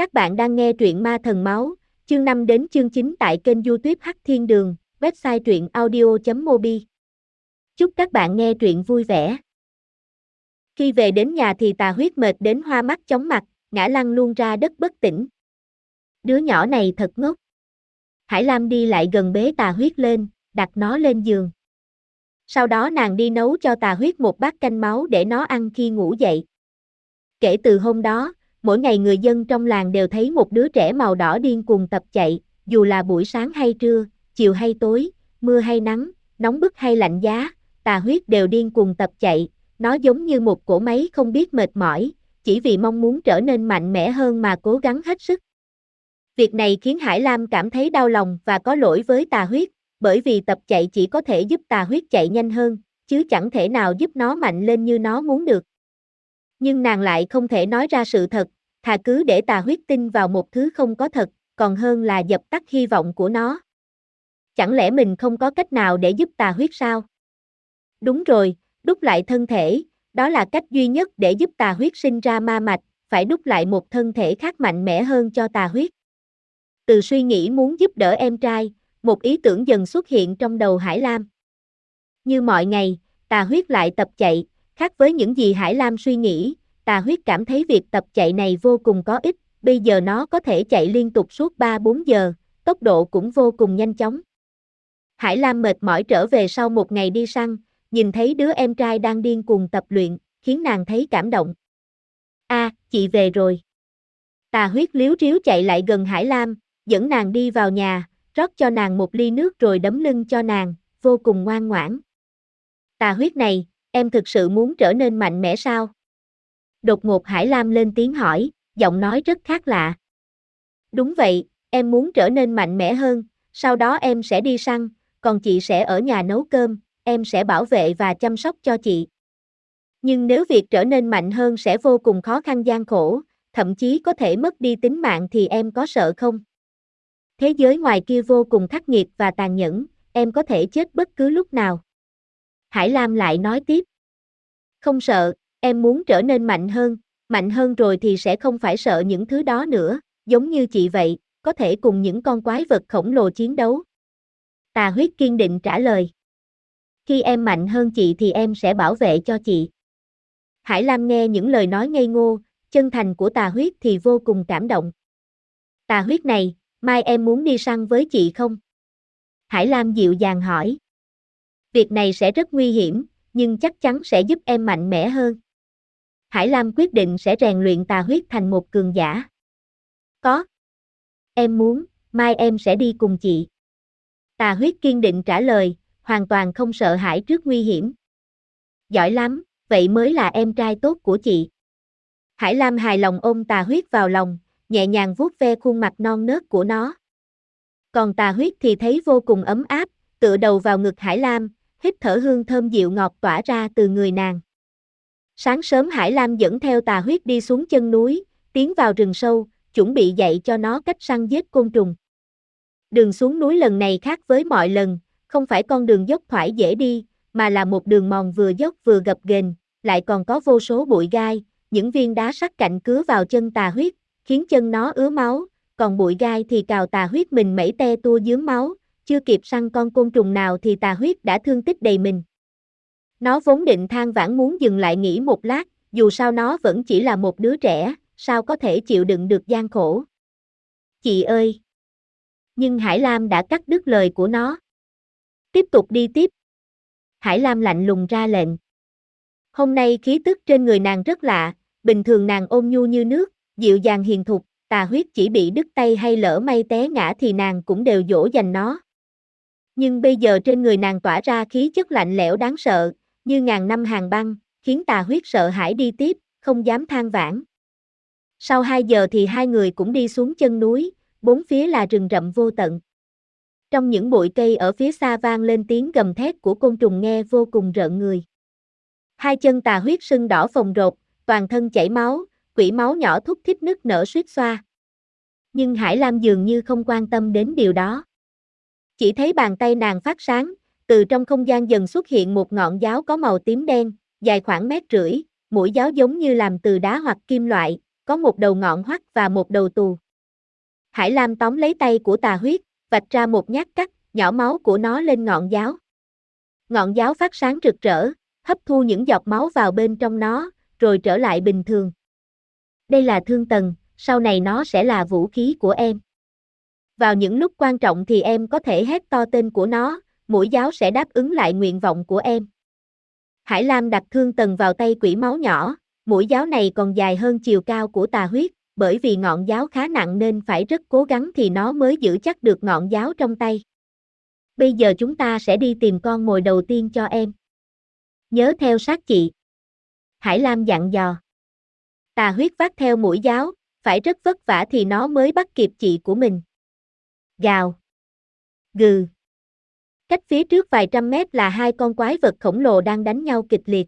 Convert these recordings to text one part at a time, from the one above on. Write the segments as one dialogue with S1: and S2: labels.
S1: Các bạn đang nghe truyện Ma Thần Máu, chương 5 đến chương 9 tại kênh youtube Hắc Thiên Đường, website truyện audio.mobi. Chúc các bạn nghe truyện vui vẻ. Khi về đến nhà thì tà huyết mệt đến hoa mắt chóng mặt, ngã lăn luôn ra đất bất tỉnh. Đứa nhỏ này thật ngốc. Hải Lam đi lại gần bế tà huyết lên, đặt nó lên giường. Sau đó nàng đi nấu cho tà huyết một bát canh máu để nó ăn khi ngủ dậy. Kể từ hôm đó, mỗi ngày người dân trong làng đều thấy một đứa trẻ màu đỏ điên cuồng tập chạy, dù là buổi sáng hay trưa, chiều hay tối, mưa hay nắng, nóng bức hay lạnh giá, tà huyết đều điên cuồng tập chạy, nó giống như một cỗ máy không biết mệt mỏi, chỉ vì mong muốn trở nên mạnh mẽ hơn mà cố gắng hết sức. Việc này khiến Hải Lam cảm thấy đau lòng và có lỗi với tà huyết, bởi vì tập chạy chỉ có thể giúp tà huyết chạy nhanh hơn, chứ chẳng thể nào giúp nó mạnh lên như nó muốn được. Nhưng nàng lại không thể nói ra sự thật, thà cứ để tà huyết tin vào một thứ không có thật, còn hơn là dập tắt hy vọng của nó. Chẳng lẽ mình không có cách nào để giúp tà huyết sao? Đúng rồi, đúc lại thân thể, đó là cách duy nhất để giúp tà huyết sinh ra ma mạch, phải đúc lại một thân thể khác mạnh mẽ hơn cho tà huyết. Từ suy nghĩ muốn giúp đỡ em trai, một ý tưởng dần xuất hiện trong đầu Hải Lam. Như mọi ngày, tà huyết lại tập chạy, khác với những gì Hải Lam suy nghĩ, tà huyết cảm thấy việc tập chạy này vô cùng có ích, bây giờ nó có thể chạy liên tục suốt 3-4 giờ, tốc độ cũng vô cùng nhanh chóng. Hải Lam mệt mỏi trở về sau một ngày đi săn, nhìn thấy đứa em trai đang điên cuồng tập luyện, khiến nàng thấy cảm động. A, chị về rồi. Tà huyết liếu riếu chạy lại gần Hải Lam, dẫn nàng đi vào nhà, rót cho nàng một ly nước rồi đấm lưng cho nàng, vô cùng ngoan ngoãn. Tà huyết này, em thực sự muốn trở nên mạnh mẽ sao? Đột ngột Hải Lam lên tiếng hỏi, giọng nói rất khác lạ. Đúng vậy, em muốn trở nên mạnh mẽ hơn, sau đó em sẽ đi săn, còn chị sẽ ở nhà nấu cơm, em sẽ bảo vệ và chăm sóc cho chị. Nhưng nếu việc trở nên mạnh hơn sẽ vô cùng khó khăn gian khổ, thậm chí có thể mất đi tính mạng thì em có sợ không? Thế giới ngoài kia vô cùng khắc nghiệt và tàn nhẫn, em có thể chết bất cứ lúc nào. Hải Lam lại nói tiếp. Không sợ, em muốn trở nên mạnh hơn, mạnh hơn rồi thì sẽ không phải sợ những thứ đó nữa, giống như chị vậy, có thể cùng những con quái vật khổng lồ chiến đấu. Tà huyết kiên định trả lời. Khi em mạnh hơn chị thì em sẽ bảo vệ cho chị. Hải Lam nghe những lời nói ngây ngô, chân thành của tà huyết thì vô cùng cảm động. Tà huyết này, mai em muốn đi săn với chị không? Hải Lam dịu dàng hỏi. Việc này sẽ rất nguy hiểm, nhưng chắc chắn sẽ giúp em mạnh mẽ hơn. Hải Lam quyết định sẽ rèn luyện tà huyết thành một cường giả. Có. Em muốn, mai em sẽ đi cùng chị. Tà huyết kiên định trả lời, hoàn toàn không sợ hãi trước nguy hiểm. Giỏi lắm, vậy mới là em trai tốt của chị. Hải Lam hài lòng ôm tà huyết vào lòng, nhẹ nhàng vuốt ve khuôn mặt non nớt của nó. Còn tà huyết thì thấy vô cùng ấm áp, tựa đầu vào ngực Hải Lam, hít thở hương thơm dịu ngọt tỏa ra từ người nàng. Sáng sớm Hải Lam dẫn theo tà huyết đi xuống chân núi, tiến vào rừng sâu, chuẩn bị dạy cho nó cách săn giết côn trùng. Đường xuống núi lần này khác với mọi lần, không phải con đường dốc thoải dễ đi, mà là một đường mòn vừa dốc vừa gập ghềnh, lại còn có vô số bụi gai, những viên đá sắc cạnh cứa vào chân tà huyết, khiến chân nó ứa máu, còn bụi gai thì cào tà huyết mình mẩy te tua dướng máu, chưa kịp săn con côn trùng nào thì tà huyết đã thương tích đầy mình. Nó vốn định than vãn muốn dừng lại nghỉ một lát, dù sao nó vẫn chỉ là một đứa trẻ, sao có thể chịu đựng được gian khổ. Chị ơi! Nhưng Hải Lam đã cắt đứt lời của nó. Tiếp tục đi tiếp. Hải Lam lạnh lùng ra lệnh. Hôm nay khí tức trên người nàng rất lạ, bình thường nàng ôm nhu như nước, dịu dàng hiền thục, tà huyết chỉ bị đứt tay hay lỡ may té ngã thì nàng cũng đều dỗ dành nó. Nhưng bây giờ trên người nàng tỏa ra khí chất lạnh lẽo đáng sợ, như ngàn năm hàng băng, khiến tà huyết sợ hãi đi tiếp, không dám than vãn. Sau hai giờ thì hai người cũng đi xuống chân núi, bốn phía là rừng rậm vô tận. Trong những bụi cây ở phía xa vang lên tiếng gầm thét của côn trùng nghe vô cùng rợn người. Hai chân tà huyết sưng đỏ phồng rột, toàn thân chảy máu, quỷ máu nhỏ thúc thích nứt nở suýt xoa. Nhưng Hải Lam dường như không quan tâm đến điều đó. Chỉ thấy bàn tay nàng phát sáng, từ trong không gian dần xuất hiện một ngọn giáo có màu tím đen, dài khoảng mét rưỡi, mũi giáo giống như làm từ đá hoặc kim loại, có một đầu ngọn hoắt và một đầu tù. Hải Lam tóm lấy tay của tà huyết, vạch ra một nhát cắt, nhỏ máu của nó lên ngọn giáo. Ngọn giáo phát sáng rực rỡ, hấp thu những giọt máu vào bên trong nó, rồi trở lại bình thường. Đây là thương tần, sau này nó sẽ là vũ khí của em. Vào những lúc quan trọng thì em có thể hét to tên của nó, mũi giáo sẽ đáp ứng lại nguyện vọng của em. Hải Lam đặt thương tần vào tay quỷ máu nhỏ, mũi giáo này còn dài hơn chiều cao của tà huyết, bởi vì ngọn giáo khá nặng nên phải rất cố gắng thì nó mới giữ chắc được ngọn giáo trong tay. Bây giờ chúng ta sẽ đi tìm con mồi đầu tiên cho em. Nhớ theo sát chị. Hải Lam dặn dò. Tà huyết vác theo mũi giáo, phải rất vất vả thì nó mới bắt kịp chị của mình. Gào. Gừ. Cách phía trước vài trăm mét là hai con quái vật khổng lồ đang đánh nhau kịch liệt.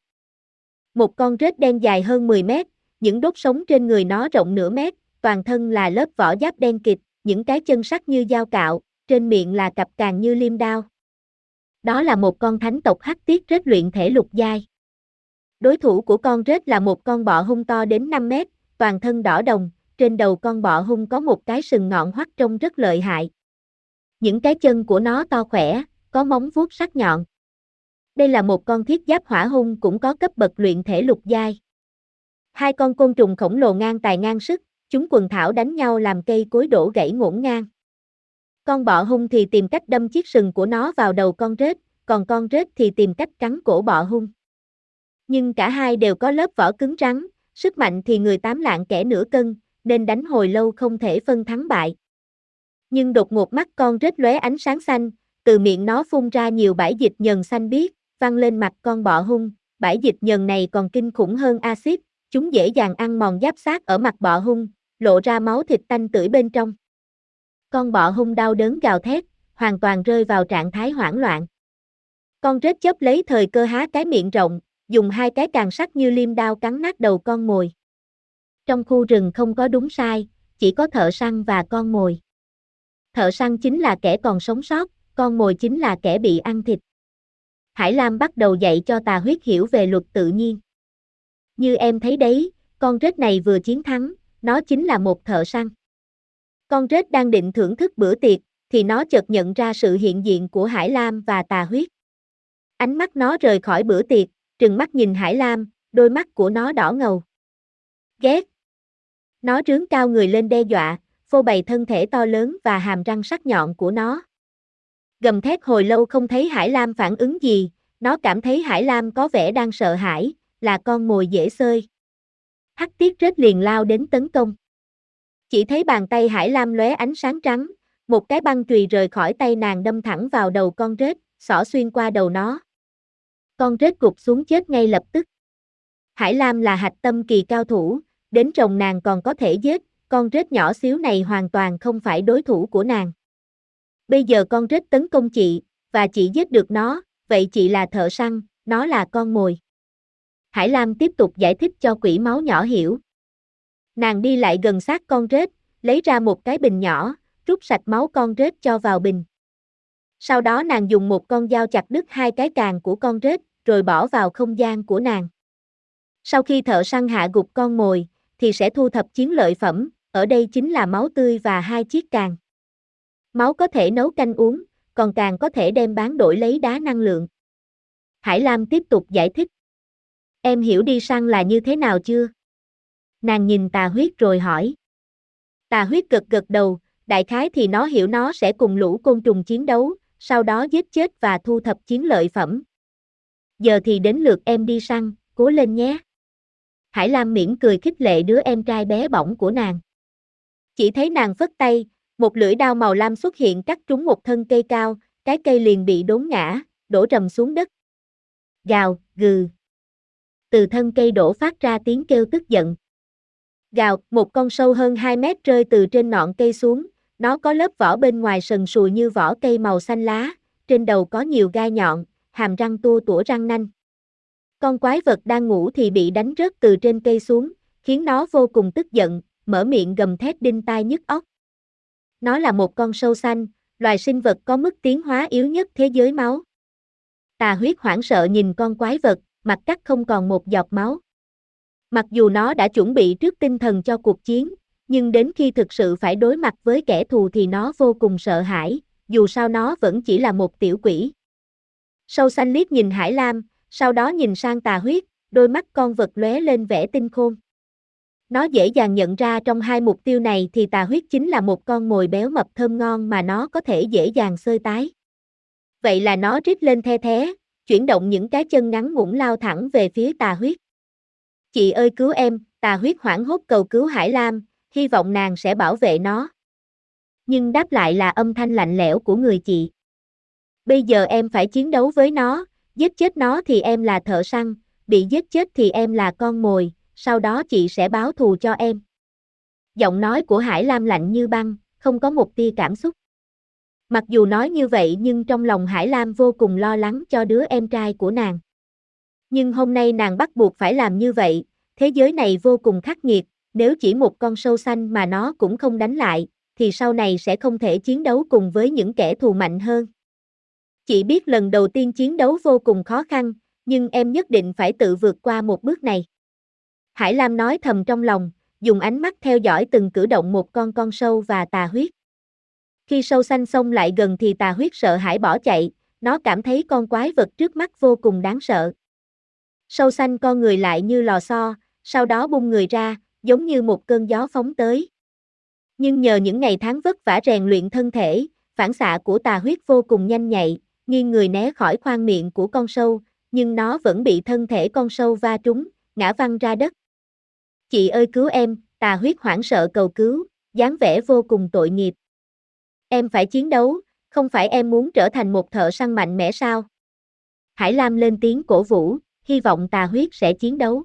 S1: Một con rết đen dài hơn 10 mét, những đốt sống trên người nó rộng nửa mét, toàn thân là lớp vỏ giáp đen kịt, những cái chân sắc như dao cạo, trên miệng là cặp càng như liêm đao. Đó là một con thánh tộc hắc tiết rết luyện thể lục giai. Đối thủ của con rết là một con bọ hung to đến 5 mét, toàn thân đỏ đồng, trên đầu con bọ hung có một cái sừng ngọn hoắt trông rất lợi hại. Những cái chân của nó to khỏe, có móng vuốt sắc nhọn. Đây là một con thiết giáp hỏa hung cũng có cấp bậc luyện thể lục giai. Hai con côn trùng khổng lồ ngang tài ngang sức, chúng quần thảo đánh nhau làm cây cối đổ gãy ngổn ngang. Con bọ hung thì tìm cách đâm chiếc sừng của nó vào đầu con rết, còn con rết thì tìm cách cắn cổ bọ hung. Nhưng cả hai đều có lớp vỏ cứng rắn, sức mạnh thì người tám lạng kẻ nửa cân, nên đánh hồi lâu không thể phân thắng bại. Nhưng đột ngột mắt con rết lóe ánh sáng xanh, từ miệng nó phun ra nhiều bãi dịch nhờn xanh biếc, văng lên mặt con bọ hung, bãi dịch nhờn này còn kinh khủng hơn axit, chúng dễ dàng ăn mòn giáp xác ở mặt bọ hung, lộ ra máu thịt tanh tưởi bên trong. Con bọ hung đau đớn gào thét, hoàn toàn rơi vào trạng thái hoảng loạn. Con rết chớp lấy thời cơ há cái miệng rộng, dùng hai cái càng sắc như liêm đao cắn nát đầu con mồi. Trong khu rừng không có đúng sai, chỉ có thợ săn và con mồi. Thợ săn chính là kẻ còn sống sót, con mồi chính là kẻ bị ăn thịt. Hải Lam bắt đầu dạy cho tà huyết hiểu về luật tự nhiên. Như em thấy đấy, con rết này vừa chiến thắng, nó chính là một thợ săn. Con rết đang định thưởng thức bữa tiệc, thì nó chợt nhận ra sự hiện diện của Hải Lam và tà huyết. Ánh mắt nó rời khỏi bữa tiệc, trừng mắt nhìn Hải Lam, đôi mắt của nó đỏ ngầu. Ghét. Nó rướng cao người lên đe dọa, phô bày thân thể to lớn và hàm răng sắc nhọn của nó. Gầm thét hồi lâu không thấy Hải Lam phản ứng gì, nó cảm thấy Hải Lam có vẻ đang sợ hãi, là con mồi dễ sơi. Hắc tiết rết liền lao đến tấn công. Chỉ thấy bàn tay Hải Lam lóe ánh sáng trắng, một cái băng chùy rời khỏi tay nàng đâm thẳng vào đầu con rết, xỏ xuyên qua đầu nó. Con rết gục xuống chết ngay lập tức. Hải Lam là hạch tâm kỳ cao thủ, đến chồng nàng còn có thể giết, con rết nhỏ xíu này hoàn toàn không phải đối thủ của nàng. Bây giờ con rết tấn công chị, và chị giết được nó, vậy chị là thợ săn, nó là con mồi. Hải Lam tiếp tục giải thích cho quỷ máu nhỏ hiểu. Nàng đi lại gần sát con rết, lấy ra một cái bình nhỏ, rút sạch máu con rết cho vào bình. Sau đó nàng dùng một con dao chặt đứt hai cái càng của con rết, rồi bỏ vào không gian của nàng. Sau khi thợ săn hạ gục con mồi, thì sẽ thu thập chiến lợi phẩm, ở đây chính là máu tươi và hai chiếc càng. Máu có thể nấu canh uống, còn càng có thể đem bán đổi lấy đá năng lượng. Hải Lam tiếp tục giải thích. Em hiểu đi săn là như thế nào chưa? Nàng nhìn tà huyết rồi hỏi. Tà huyết gật gật đầu, đại khái thì nó hiểu nó sẽ cùng lũ côn trùng chiến đấu, sau đó giết chết và thu thập chiến lợi phẩm. Giờ thì đến lượt em đi săn, cố lên nhé. Hải Lam mỉm cười khích lệ đứa em trai bé bỏng của nàng. Chỉ thấy nàng phất tay, một lưỡi đao màu lam xuất hiện cắt trúng một thân cây cao, cái cây liền bị đốn ngã, đổ rầm xuống đất. Gào, gừ. Từ thân cây đổ phát ra tiếng kêu tức giận. Gào, một con sâu hơn 2 mét rơi từ trên ngọn cây xuống, nó có lớp vỏ bên ngoài sần sùi như vỏ cây màu xanh lá, trên đầu có nhiều gai nhọn, hàm răng tua tủa răng nanh. Con quái vật đang ngủ thì bị đánh rớt từ trên cây xuống, khiến nó vô cùng tức giận, mở miệng gầm thét đinh tai nhức óc. Nó là một con sâu xanh, loài sinh vật có mức tiến hóa yếu nhất thế giới máu. Tà huyết hoảng sợ nhìn con quái vật, mặt cắt không còn một giọt máu. Mặc dù nó đã chuẩn bị trước tinh thần cho cuộc chiến, nhưng đến khi thực sự phải đối mặt với kẻ thù thì nó vô cùng sợ hãi, dù sao nó vẫn chỉ là một tiểu quỷ. Sâu xanh liếc nhìn Hải Lam, sau đó nhìn sang tà huyết, đôi mắt con vật lóe lên vẻ tinh khôn. Nó dễ dàng nhận ra trong hai mục tiêu này thì tà huyết chính là một con mồi béo mập thơm ngon mà nó có thể dễ dàng sơi tái. Vậy là nó rít lên the thế, chuyển động những cái chân ngắn ngủn lao thẳng về phía tà huyết. Chị ơi cứu em, tà huyết hoảng hốt cầu cứu Hải Lam, hy vọng nàng sẽ bảo vệ nó. Nhưng đáp lại là âm thanh lạnh lẽo của người chị. Bây giờ em phải chiến đấu với nó, giết chết nó thì em là thợ săn, bị giết chết thì em là con mồi, sau đó chị sẽ báo thù cho em. Giọng nói của Hải Lam lạnh như băng, không có một tia cảm xúc. Mặc dù nói như vậy nhưng trong lòng Hải Lam vô cùng lo lắng cho đứa em trai của nàng. Nhưng hôm nay nàng bắt buộc phải làm như vậy, thế giới này vô cùng khắc nghiệt, nếu chỉ một con sâu xanh mà nó cũng không đánh lại, thì sau này sẽ không thể chiến đấu cùng với những kẻ thù mạnh hơn. Chị biết lần đầu tiên chiến đấu vô cùng khó khăn, nhưng em nhất định phải tự vượt qua một bước này. Hải Lam nói thầm trong lòng, dùng ánh mắt theo dõi từng cử động một con con sâu và tà huyết. Khi sâu xanh xông lại gần thì tà huyết sợ hãi bỏ chạy, nó cảm thấy con quái vật trước mắt vô cùng đáng sợ. Sâu xanh con người lại như lò xo, sau đó bung người ra, giống như một cơn gió phóng tới. Nhưng nhờ những ngày tháng vất vả rèn luyện thân thể, phản xạ của tà huyết vô cùng nhanh nhạy, nghiêng người né khỏi khoang miệng của con sâu, nhưng nó vẫn bị thân thể con sâu va trúng, ngã văng ra đất. Chị ơi cứu em, tà huyết hoảng sợ cầu cứu, dáng vẻ vô cùng tội nghiệp. Em phải chiến đấu, không phải em muốn trở thành một thợ săn mạnh mẽ sao? Hải Lam lên tiếng cổ vũ, hy vọng tà huyết sẽ chiến đấu.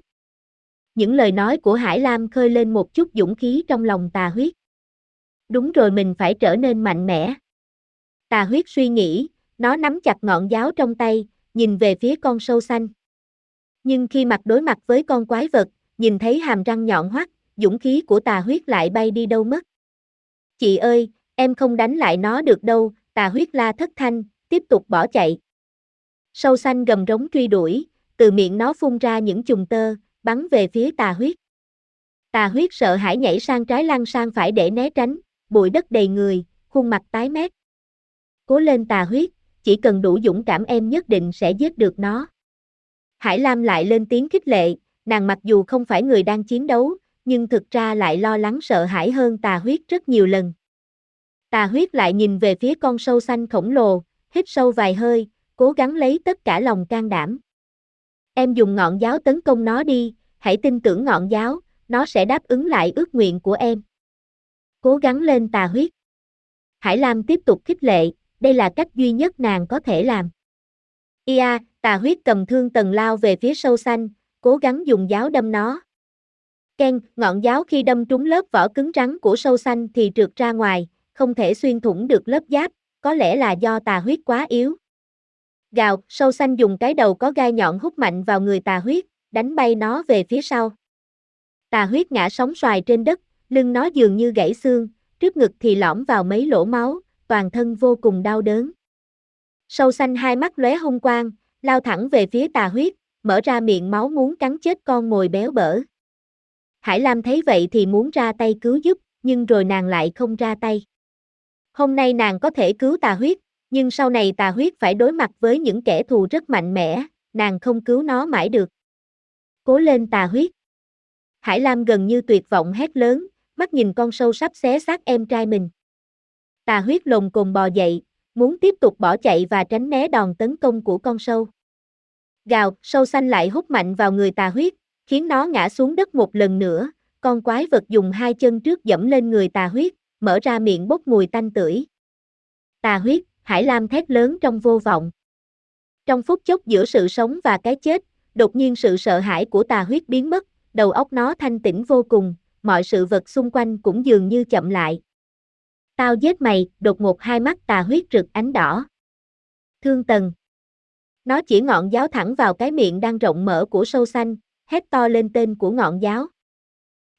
S1: Những lời nói của Hải Lam khơi lên một chút dũng khí trong lòng tà huyết. Đúng rồi mình phải trở nên mạnh mẽ. Tà huyết suy nghĩ, nó nắm chặt ngọn giáo trong tay, nhìn về phía con sâu xanh. Nhưng khi mặt đối mặt với con quái vật, nhìn thấy hàm răng nhọn hoắt, dũng khí của tà huyết lại bay đi đâu mất. Chị ơi, em không đánh lại nó được đâu, tà huyết la thất thanh, tiếp tục bỏ chạy. Sâu xanh gầm rống truy đuổi, từ miệng nó phun ra những chùm tơ, bắn về phía tà huyết. Tà huyết sợ hãi nhảy sang trái lăn sang phải để né tránh, bụi đất đầy người, khuôn mặt tái mét. Cố lên tà huyết, chỉ cần đủ dũng cảm em nhất định sẽ giết được nó. Hải Lam lại lên tiếng khích lệ, nàng mặc dù không phải người đang chiến đấu, nhưng thực ra lại lo lắng sợ hãi hơn tà huyết rất nhiều lần. Tà huyết lại nhìn về phía con sâu xanh khổng lồ, hít sâu vài hơi, cố gắng lấy tất cả lòng can đảm. Em dùng ngọn giáo tấn công nó đi, hãy tin tưởng ngọn giáo, nó sẽ đáp ứng lại ước nguyện của em. Cố gắng lên tà huyết. Hải Lam tiếp tục khích lệ, đây là cách duy nhất nàng có thể làm. Ia, tà huyết cầm thương tần lao về phía sâu xanh, cố gắng dùng giáo đâm nó. Ken, ngọn giáo khi đâm trúng lớp vỏ cứng rắn của sâu xanh thì trượt ra ngoài, không thể xuyên thủng được lớp giáp, có lẽ là do tà huyết quá yếu. Gào, sâu xanh dùng cái đầu có gai nhọn hút mạnh vào người tà huyết, đánh bay nó về phía sau. Tà huyết ngã sóng xoài trên đất, lưng nó dường như gãy xương, trước ngực thì lõm vào mấy lỗ máu, toàn thân vô cùng đau đớn. Sâu xanh hai mắt lóe hung quang, lao thẳng về phía tà huyết, mở ra miệng máu muốn cắn chết con mồi béo bở. Hải Lam thấy vậy thì muốn ra tay cứu giúp, nhưng rồi nàng lại không ra tay. Hôm nay nàng có thể cứu tà huyết, nhưng sau này tà huyết phải đối mặt với những kẻ thù rất mạnh mẽ, nàng không cứu nó mãi được. Cố lên tà huyết. Hải Lam gần như tuyệt vọng hét lớn, mắt nhìn con sâu sắp xé xác em trai mình. Tà huyết lồng cồn bò dậy, muốn tiếp tục bỏ chạy và tránh né đòn tấn công của con sâu. Gào, sâu xanh lại hút mạnh vào người tà huyết, khiến nó ngã xuống đất một lần nữa, con quái vật dùng hai chân trước dẫm lên người tà huyết, mở ra miệng bốc mùi tanh tưởi. Tà huyết, Hải Lam thét lớn trong vô vọng. Trong phút chốc giữa sự sống và cái chết, đột nhiên sự sợ hãi của tà huyết biến mất, đầu óc nó thanh tĩnh vô cùng, mọi sự vật xung quanh cũng dường như chậm lại. Tao giết mày, đột ngột hai mắt tà huyết rực ánh đỏ. Thương tần. Nó chỉ ngọn giáo thẳng vào cái miệng đang rộng mở của sâu xanh, hét to lên tên của ngọn giáo.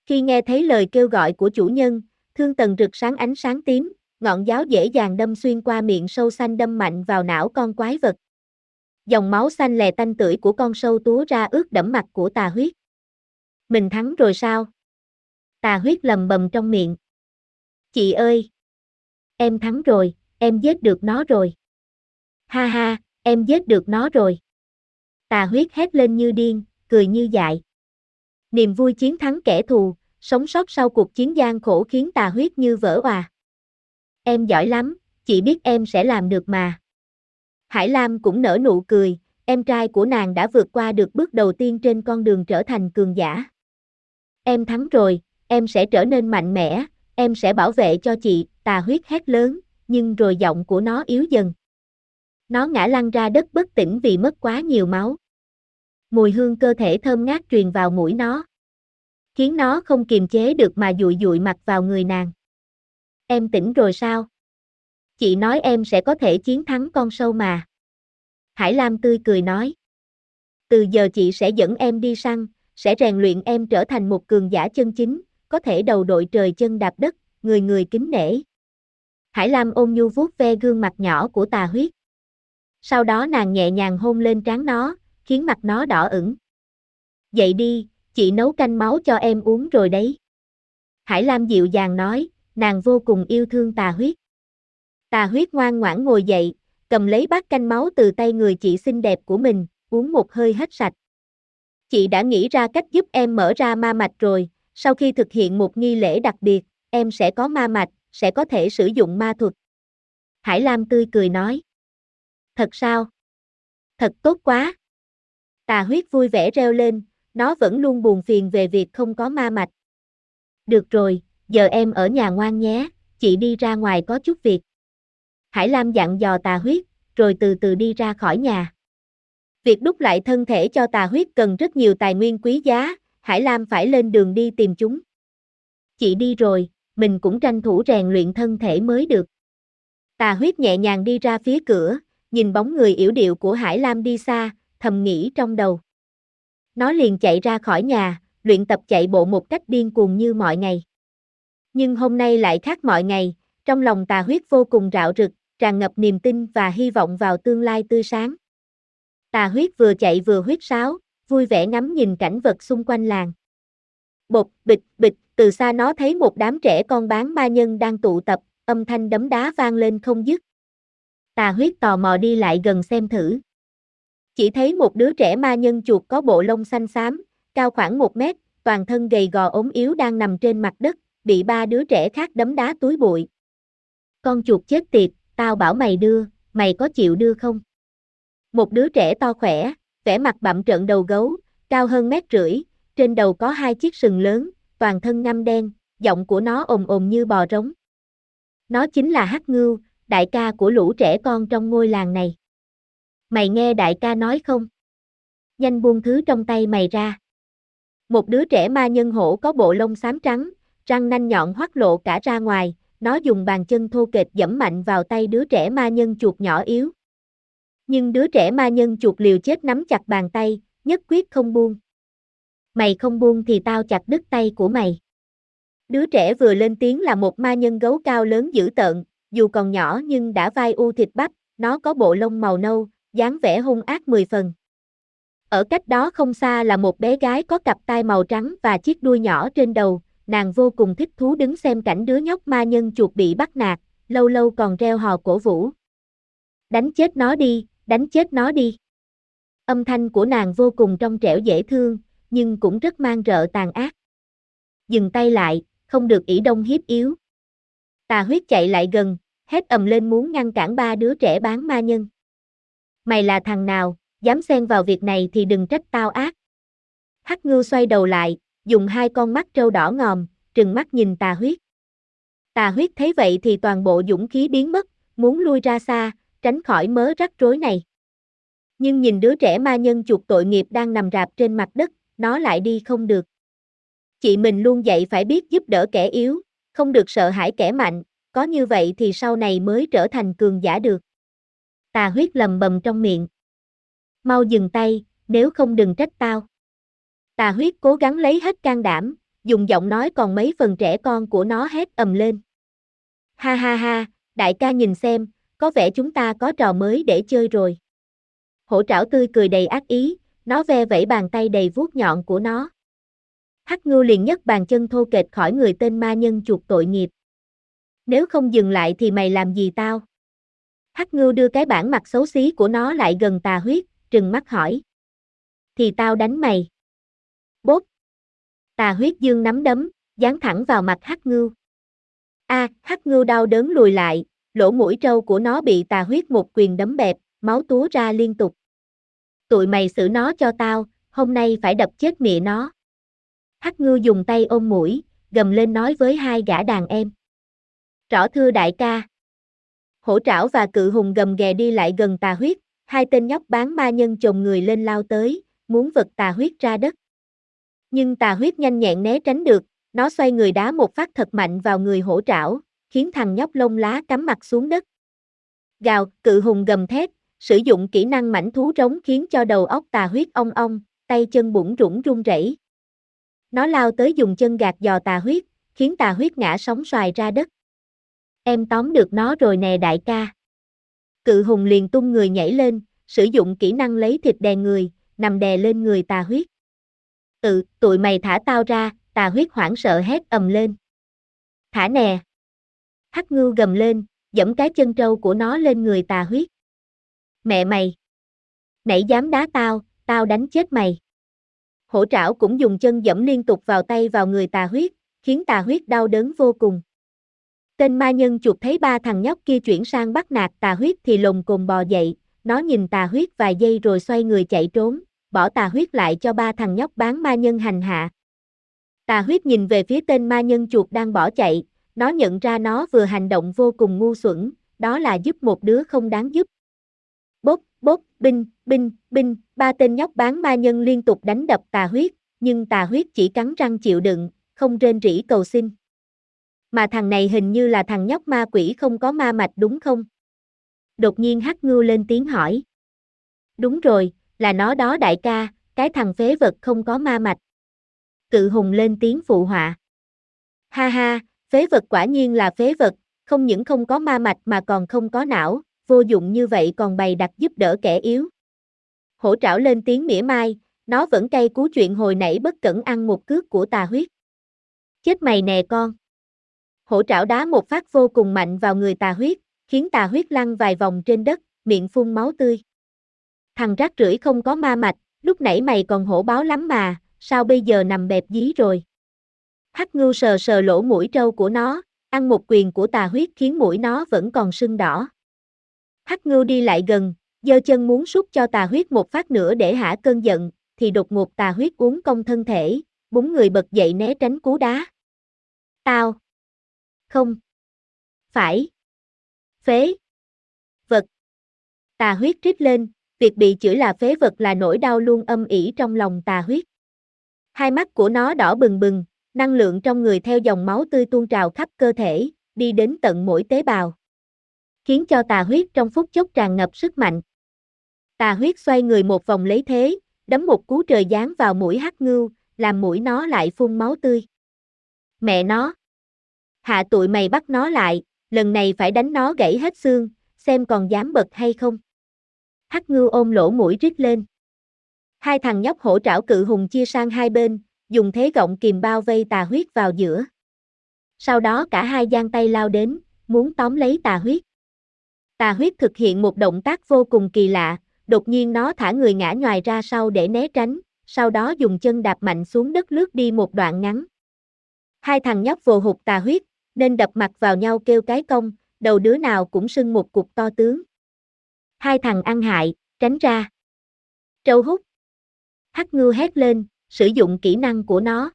S1: Khi nghe thấy lời kêu gọi của chủ nhân, thương tần rực sáng ánh sáng tím, ngọn giáo dễ dàng đâm xuyên qua miệng sâu xanh đâm mạnh vào não con quái vật. Dòng máu xanh lè tanh tưởi của con sâu túa ra ướt đẫm mặt của tà huyết. Mình thắng rồi sao? Tà huyết lầm bầm trong miệng. Chị ơi! Em thắng rồi, em giết được nó rồi. Ha ha, em giết được nó rồi. Tà huyết hét lên như điên, cười như dại. Niềm vui chiến thắng kẻ thù, sống sót sau cuộc chiến gian khổ khiến tà huyết như vỡ hòa. Em giỏi lắm, chị biết em sẽ làm được mà. Hải Lam cũng nở nụ cười, em trai của nàng đã vượt qua được bước đầu tiên trên con đường trở thành cường giả. Em thắng rồi, em sẽ trở nên mạnh mẽ, em sẽ bảo vệ cho chị, tà huyết hét lớn, nhưng rồi giọng của nó yếu dần. Nó ngã lăn ra đất bất tỉnh vì mất quá nhiều máu. Mùi hương cơ thể thơm ngát truyền vào mũi nó. Khiến nó không kiềm chế được mà dụi dụi mặt vào người nàng. Em tỉnh rồi sao? Chị nói em sẽ có thể chiến thắng con sâu mà. Hải Lam tươi cười nói. Từ giờ chị sẽ dẫn em đi săn, sẽ rèn luyện em trở thành một cường giả chân chính, có thể đầu đội trời chân đạp đất, người người kính nể. Hải Lam ôm nhu vuốt ve gương mặt nhỏ của tà huyết. Sau đó nàng nhẹ nhàng hôn lên trán nó, khiến mặt nó đỏ ửng. Dậy đi, chị nấu canh máu cho em uống rồi đấy. Hải Lam dịu dàng nói, nàng vô cùng yêu thương tà huyết. Tà huyết ngoan ngoãn ngồi dậy, cầm lấy bát canh máu từ tay người chị xinh đẹp của mình, uống một hơi hết sạch. Chị đã nghĩ ra cách giúp em mở ra ma mạch rồi, sau khi thực hiện một nghi lễ đặc biệt, em sẽ có ma mạch, sẽ có thể sử dụng ma thuật. Hải Lam tươi cười nói. Thật sao? Thật tốt quá. Tà huyết vui vẻ reo lên, nó vẫn luôn buồn phiền về việc không có ma mạch. Được rồi, giờ em ở nhà ngoan nhé, chị đi ra ngoài có chút việc. Hải Lam dặn dò tà huyết, rồi từ từ đi ra khỏi nhà. Việc đúc lại thân thể cho tà huyết cần rất nhiều tài nguyên quý giá, Hải Lam phải lên đường đi tìm chúng. Chị đi rồi, mình cũng tranh thủ rèn luyện thân thể mới được. Tà huyết nhẹ nhàng đi ra phía cửa, nhìn bóng người yểu điệu của Hải Lam đi xa, thầm nghĩ trong đầu. Nó liền chạy ra khỏi nhà, luyện tập chạy bộ một cách điên cuồng như mọi ngày. Nhưng hôm nay lại khác mọi ngày, trong lòng tà huyết vô cùng rạo rực, tràn ngập niềm tin và hy vọng vào tương lai tươi sáng. Tà huyết vừa chạy vừa huyết sáo, vui vẻ ngắm nhìn cảnh vật xung quanh làng. Bột, bịch, bịch, từ xa nó thấy một đám trẻ con bán ma nhân đang tụ tập, âm thanh đấm đá vang lên không dứt. Tà huyết tò mò đi lại gần xem thử. Chỉ thấy một đứa trẻ ma nhân chuột có bộ lông xanh xám, cao khoảng một mét, toàn thân gầy gò ốm yếu đang nằm trên mặt đất, bị ba đứa trẻ khác đấm đá túi bụi. Con chuột chết tiệt, tao bảo mày đưa, mày có chịu đưa không? Một đứa trẻ to khỏe, vẻ mặt bặm trợn đầu gấu, cao hơn mét rưỡi, trên đầu có hai chiếc sừng lớn, toàn thân ngăm đen, giọng của nó ồm ồm như bò rống. Nó chính là Hắc Ngưu, đại ca của lũ trẻ con trong ngôi làng này. Mày nghe đại ca nói không? Nhanh buông thứ trong tay mày ra. Một đứa trẻ ma nhân hổ có bộ lông xám trắng, răng nanh nhọn hoắt lộ cả ra ngoài, nó dùng bàn chân thô kệch dẫm mạnh vào tay đứa trẻ ma nhân chuột nhỏ yếu. Nhưng đứa trẻ ma nhân chuột liều chết nắm chặt bàn tay, nhất quyết không buông. Mày không buông thì tao chặt đứt tay của mày. Đứa trẻ vừa lên tiếng là một ma nhân gấu cao lớn dữ tợn, dù còn nhỏ nhưng đã vai u thịt bắp, nó có bộ lông màu nâu, dáng vẻ hung ác mười phần. Ở cách đó không xa là một bé gái có cặp tai màu trắng và chiếc đuôi nhỏ trên đầu, nàng vô cùng thích thú đứng xem cảnh đứa nhóc ma nhân chuột bị bắt nạt, lâu lâu còn reo hò cổ vũ. Đánh chết nó đi, đánh chết nó đi. Âm thanh của nàng vô cùng trong trẻo dễ thương, nhưng cũng rất mang rợ tàn ác. Dừng tay lại, không được ỷ đông hiếp yếu. Tà huyết chạy lại gần, hét ầm lên muốn ngăn cản ba đứa trẻ bán ma nhân. Mày là thằng nào, dám xen vào việc này thì đừng trách tao ác. Hắc ngưu xoay đầu lại, dùng hai con mắt trâu đỏ ngòm, trừng mắt nhìn tà huyết. Tà huyết thấy vậy thì toàn bộ dũng khí biến mất, muốn lui ra xa, tránh khỏi mớ rắc rối này. Nhưng nhìn đứa trẻ ma nhân chuột tội nghiệp đang nằm rạp trên mặt đất, nó lại đi không được. Chị mình luôn dạy phải biết giúp đỡ kẻ yếu, không được sợ hãi kẻ mạnh, có như vậy thì sau này mới trở thành cường giả được. Tà huyết lầm bầm trong miệng. Mau dừng tay, nếu không đừng trách tao. Tà huyết cố gắng lấy hết can đảm, dùng giọng nói còn mấy phần trẻ con của nó hét ầm lên. Ha ha ha, đại ca nhìn xem, có vẻ chúng ta có trò mới để chơi rồi. Hổ trảo tươi cười đầy ác ý, nó ve vẫy bàn tay đầy vuốt nhọn của nó. Hắc ngưu liền nhấc bàn chân thô kệch khỏi người tên ma nhân chuột tội nghiệp. Nếu không dừng lại thì mày làm gì tao? Hắc ngưu đưa cái bản mặt xấu xí của nó lại gần tà huyết, trừng mắt hỏi. Thì tao đánh mày. Bốp. Tà huyết dương nắm đấm, dán thẳng vào mặt hắc ngưu. A, hắc ngưu đau đớn lùi lại, lỗ mũi trâu của nó bị tà huyết một quyền đấm bẹp, máu túa ra liên tục. Tụi mày xử nó cho tao, hôm nay phải đập chết mẹ nó. Hắc Ngư dùng tay ôm mũi, gầm lên nói với hai gã đàn em. Rõ thưa đại ca. Hổ trảo và cự hùng gầm ghè đi lại gần tà huyết, hai tên nhóc bán ma nhân chồng người lên lao tới, muốn vật tà huyết ra đất. Nhưng tà huyết nhanh nhẹn né tránh được, nó xoay người đá một phát thật mạnh vào người hổ trảo, khiến thằng nhóc lông lá cắm mặt xuống đất. Gào, cự hùng gầm thét, sử dụng kỹ năng mảnh thú rống khiến cho đầu óc tà huyết ong ong, tay chân bủng rủng run rẩy. Nó lao tới dùng chân gạt dò tà huyết, khiến tà huyết ngã sóng xoài ra đất. Em tóm được nó rồi nè đại ca. Cự hùng liền tung người nhảy lên, sử dụng kỹ năng lấy thịt đè người, nằm đè lên người tà huyết. Ừ, tụi mày thả tao ra, tà huyết hoảng sợ hét ầm lên. Thả nè. Hắc ngưu gầm lên, dẫm cái chân trâu của nó lên người tà huyết. Mẹ mày. Nãy dám đá tao, tao đánh chết mày. Hổ trảo cũng dùng chân dẫm liên tục vào tay vào người tà huyết, khiến tà huyết đau đớn vô cùng. Tên ma nhân chuột thấy ba thằng nhóc kia chuyển sang bắt nạt tà huyết thì lồng cồn bò dậy, nó nhìn tà huyết vài giây rồi xoay người chạy trốn, bỏ tà huyết lại cho ba thằng nhóc bán ma nhân hành hạ. Tà huyết nhìn về phía tên ma nhân chuột đang bỏ chạy, nó nhận ra nó vừa hành động vô cùng ngu xuẩn, đó là giúp một đứa không đáng giúp. Bốp, bốp, binh, binh, binh, ba tên nhóc bán ma nhân liên tục đánh đập tà huyết, nhưng tà huyết chỉ cắn răng chịu đựng, không rên rỉ cầu xin. Mà thằng này hình như là thằng nhóc ma quỷ không có ma mạch đúng không? Đột nhiên hắc ngưu lên tiếng hỏi. Đúng rồi, là nó đó đại ca, cái thằng phế vật không có ma mạch. Cự hùng lên tiếng phụ họa. Ha ha, phế vật quả nhiên là phế vật, không những không có ma mạch mà còn không có não, vô dụng như vậy còn bày đặt giúp đỡ kẻ yếu. Hổ trảo lên tiếng mỉa mai, nó vẫn cay cú chuyện hồi nãy bất cẩn ăn một cước của tà huyết. Chết mày nè con. Hổ trảo đá một phát vô cùng mạnh vào người tà huyết, khiến tà huyết lăn vài vòng trên đất, miệng phun máu tươi. Thằng rác rưởi không có ma mạch, lúc nãy mày còn hổ báo lắm mà, sao bây giờ nằm bẹp dí rồi. Hắc ngưu sờ sờ lỗ mũi trâu của nó, ăn một quyền của tà huyết khiến mũi nó vẫn còn sưng đỏ. Hắc ngưu đi lại gần, giơ chân muốn sút cho tà huyết một phát nữa để hả cơn giận, thì đột ngột tà huyết uống công thân thể, bốn người bật dậy né tránh cú đá. Tao. Không. Phải. Phế. Vật. Tà huyết rít lên, việc bị chửi là phế vật là nỗi đau luôn âm ỉ trong lòng tà huyết. Hai mắt của nó đỏ bừng bừng, năng lượng trong người theo dòng máu tươi tuôn trào khắp cơ thể, đi đến tận mỗi tế bào. Khiến cho tà huyết trong phút chốc tràn ngập sức mạnh. Tà huyết xoay người một vòng lấy thế, đấm một cú trời giáng vào mũi hắc ngưu, làm mũi nó lại phun máu tươi. Mẹ nó! Hạ tụi mày bắt nó lại, lần này phải đánh nó gãy hết xương, xem còn dám bật hay không. Hắc ngưu ôm lỗ mũi rít lên. Hai thằng nhóc hổ trảo cự hùng chia sang hai bên, dùng thế gọng kìm bao vây tà huyết vào giữa. Sau đó cả hai giang tay lao đến, muốn tóm lấy tà huyết. Tà huyết thực hiện một động tác vô cùng kỳ lạ, đột nhiên nó thả người ngã ngoài ra sau để né tránh, sau đó dùng chân đạp mạnh xuống đất lướt đi một đoạn ngắn. Hai thằng nhóc vồ hụt tà huyết, nên đập mặt vào nhau kêu cái công, đầu đứa nào cũng sưng một cục to tướng. Hai thằng ăn hại, tránh ra. Trâu hút. Hắc ngư hét lên, sử dụng kỹ năng của nó.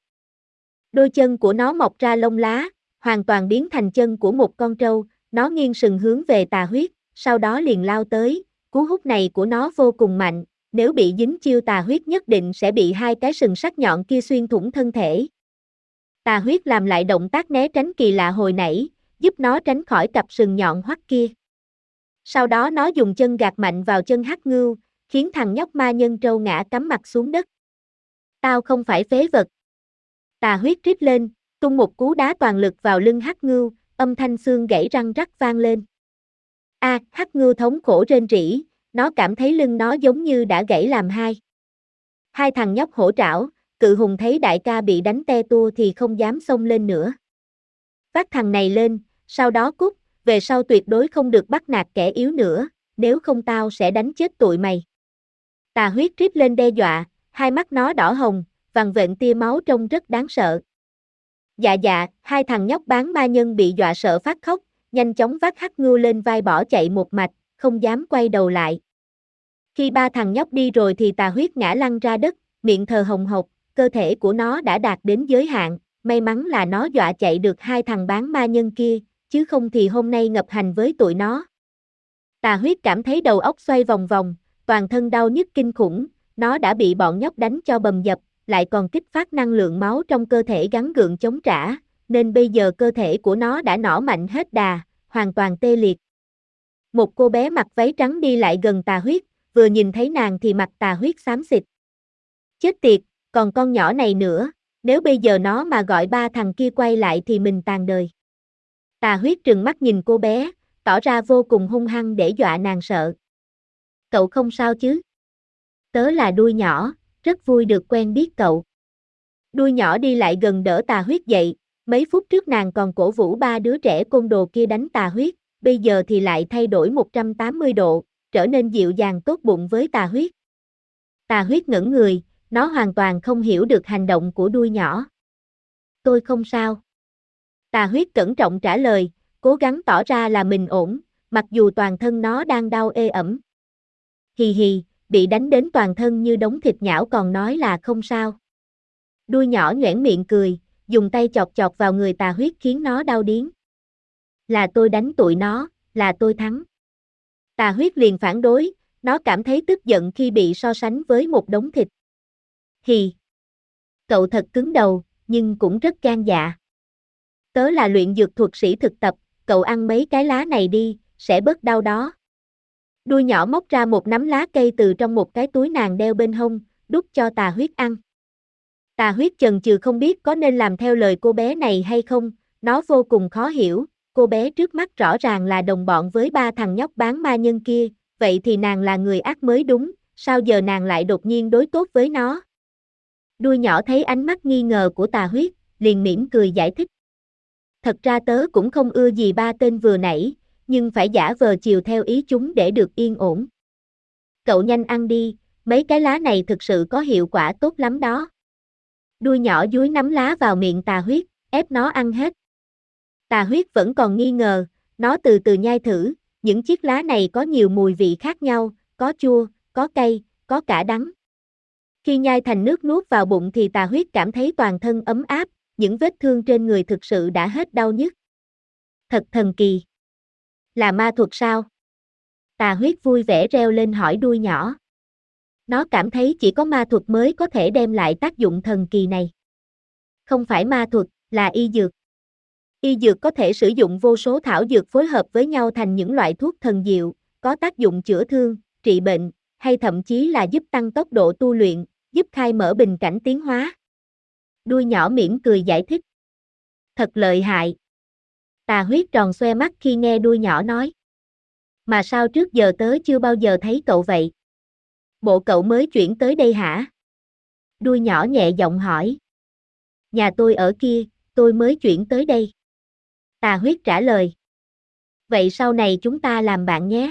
S1: Đôi chân của nó mọc ra lông lá, hoàn toàn biến thành chân của một con trâu, nó nghiêng sừng hướng về tà huyết, sau đó liền lao tới, cú hút này của nó vô cùng mạnh, nếu bị dính chiêu tà huyết nhất định sẽ bị hai cái sừng sắc nhọn kia xuyên thủng thân thể. Tà huyết làm lại động tác né tránh kỳ lạ hồi nãy, giúp nó tránh khỏi cặp sừng nhọn hoắt kia. Sau đó nó dùng chân gạt mạnh vào chân hắc ngưu, khiến thằng nhóc ma nhân trâu ngã cắm mặt xuống đất. Tao không phải phế vật. Tà huyết rít lên, tung một cú đá toàn lực vào lưng hắc ngưu, âm thanh xương gãy răng rắc vang lên. A, hắc ngưu thống khổ rên rỉ, nó cảm thấy lưng nó giống như đã gãy làm hai. Hai thằng nhóc hổ trảo, cự hùng thấy đại ca bị đánh te tua thì không dám xông lên nữa. Vác thằng này lên, sau đó cút, về sau tuyệt đối không được bắt nạt kẻ yếu nữa, nếu không tao sẽ đánh chết tụi mày. Tà huyết rít lên đe dọa, hai mắt nó đỏ hồng, vằn vện tia máu trông rất đáng sợ. Dạ dạ, hai thằng nhóc bán ma nhân bị dọa sợ phát khóc, nhanh chóng vác hắc ngưu lên vai bỏ chạy một mạch, không dám quay đầu lại. Khi ba thằng nhóc đi rồi thì tà huyết ngã lăn ra đất, miệng thờ hồng hộc, cơ thể của nó đã đạt đến giới hạn, may mắn là nó dọa chạy được hai thằng bán ma nhân kia, chứ không thì hôm nay ngập hành với tụi nó. Tà huyết cảm thấy đầu óc xoay vòng vòng, toàn thân đau nhức kinh khủng, nó đã bị bọn nhóc đánh cho bầm dập, lại còn kích phát năng lượng máu trong cơ thể gắn gượng chống trả, nên bây giờ cơ thể của nó đã nỏ mạnh hết đà, hoàn toàn tê liệt. Một cô bé mặc váy trắng đi lại gần tà huyết, vừa nhìn thấy nàng thì mặt tà huyết xám xịt. Chết tiệt, còn con nhỏ này nữa, nếu bây giờ nó mà gọi ba thằng kia quay lại thì mình tàn đời. Tà huyết trừng mắt nhìn cô bé, tỏ ra vô cùng hung hăng để dọa nàng sợ. Cậu không sao chứ? Tớ là đuôi nhỏ, rất vui được quen biết cậu. Đuôi nhỏ đi lại gần đỡ tà huyết dậy, mấy phút trước nàng còn cổ vũ ba đứa trẻ côn đồ kia đánh tà huyết, bây giờ thì lại thay đổi 180 độ, trở nên dịu dàng tốt bụng với tà huyết. Tà huyết ngẩn người, nó hoàn toàn không hiểu được hành động của đuôi nhỏ. Tôi không sao. Tà huyết cẩn trọng trả lời, cố gắng tỏ ra là mình ổn, mặc dù toàn thân nó đang đau ê ẩm. Hì hì, bị đánh đến toàn thân như đống thịt nhão còn nói là không sao. Đuôi nhỏ nhoẻn miệng cười, dùng tay chọc chọc vào người tà huyết khiến nó đau điếng. Là tôi đánh tụi nó, là tôi thắng. Tà huyết liền phản đối, nó cảm thấy tức giận khi bị so sánh với một đống thịt. Hì. Cậu thật cứng đầu, nhưng cũng rất gan dạ. Tớ là luyện dược thuật sĩ thực tập, cậu ăn mấy cái lá này đi, sẽ bớt đau đó. Đuôi nhỏ móc ra một nắm lá cây từ trong một cái túi nàng đeo bên hông, đút cho tà huyết ăn. Tà huyết chần chừ không biết có nên làm theo lời cô bé này hay không, nó vô cùng khó hiểu, cô bé trước mắt rõ ràng là đồng bọn với ba thằng nhóc bán ma nhân kia, vậy thì nàng là người ác mới đúng, sao giờ nàng lại đột nhiên đối tốt với nó? Đuôi nhỏ thấy ánh mắt nghi ngờ của tà huyết, liền mỉm cười giải thích. Thật ra tớ cũng không ưa gì ba tên vừa nãy, nhưng phải giả vờ chiều theo ý chúng để được yên ổn. Cậu nhanh ăn đi, mấy cái lá này thực sự có hiệu quả tốt lắm đó. Đuôi nhỏ dúi nắm lá vào miệng tà huyết, ép nó ăn hết. Tà huyết vẫn còn nghi ngờ, nó từ từ nhai thử, những chiếc lá này có nhiều mùi vị khác nhau, có chua, có cay, có cả đắng. Khi nhai thành nước nuốt vào bụng thì tà huyết cảm thấy toàn thân ấm áp, những vết thương trên người thực sự đã hết đau nhức. Thật thần kỳ. Là ma thuật sao? Tà huyết vui vẻ reo lên hỏi đuôi nhỏ. Nó cảm thấy chỉ có ma thuật mới có thể đem lại tác dụng thần kỳ này. Không phải ma thuật, là y dược. Y dược có thể sử dụng vô số thảo dược phối hợp với nhau thành những loại thuốc thần diệu, có tác dụng chữa thương, trị bệnh, hay thậm chí là giúp tăng tốc độ tu luyện, giúp khai mở bình cảnh tiến hóa. Đuôi nhỏ mỉm cười giải thích. Thật lợi hại. Tà huyết tròn xoe mắt khi nghe đuôi nhỏ nói. Mà sao trước giờ tớ chưa bao giờ thấy cậu vậy? Bộ cậu mới chuyển tới đây hả? Đuôi nhỏ nhẹ giọng hỏi. Nhà tôi ở kia, tôi mới chuyển tới đây. Tà huyết trả lời. Vậy sau này chúng ta làm bạn nhé.